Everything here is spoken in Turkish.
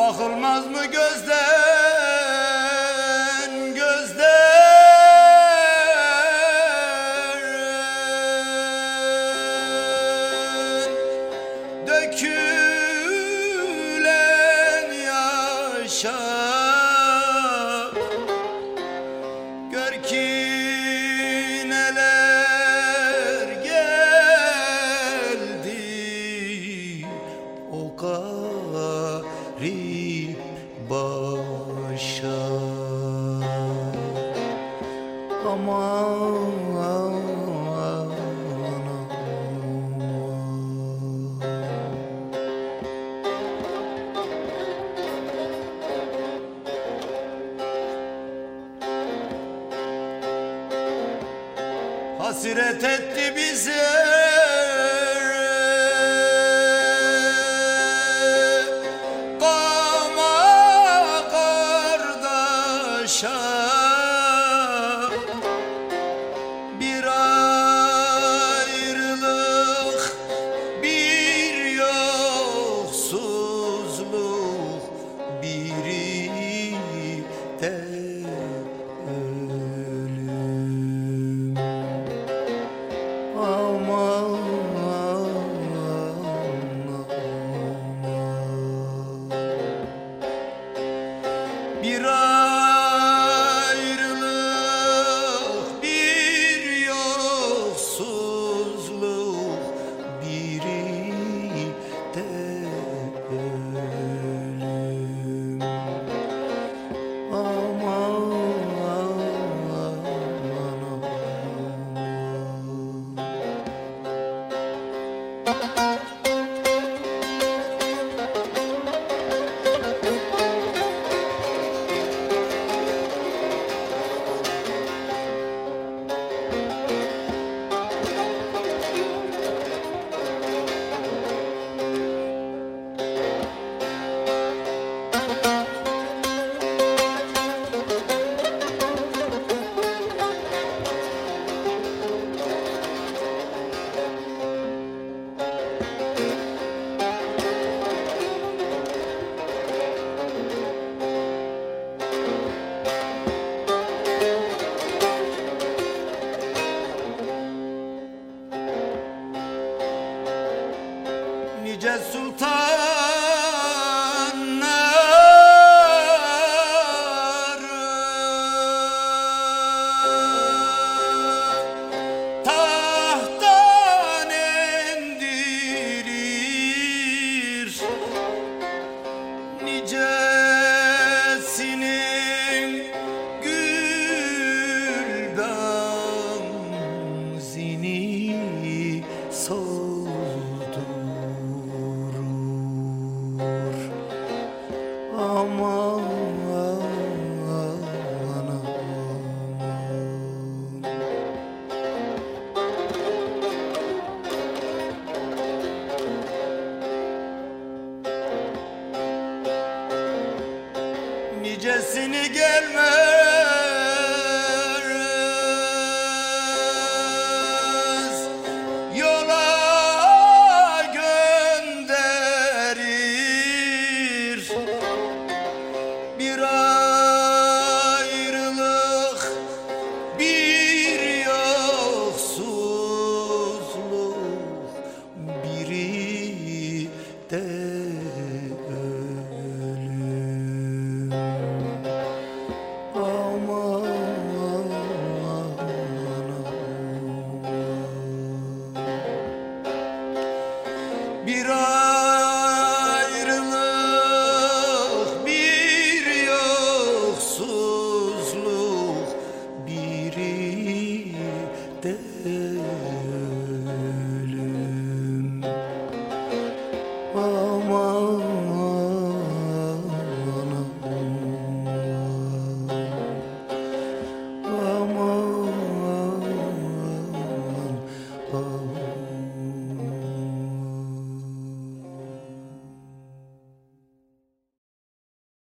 Bakılmaz mı gözden gözden? Dökül Hasret etti bir Gecesini gelme.